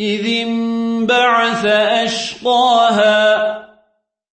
إذ انبعث أشقاها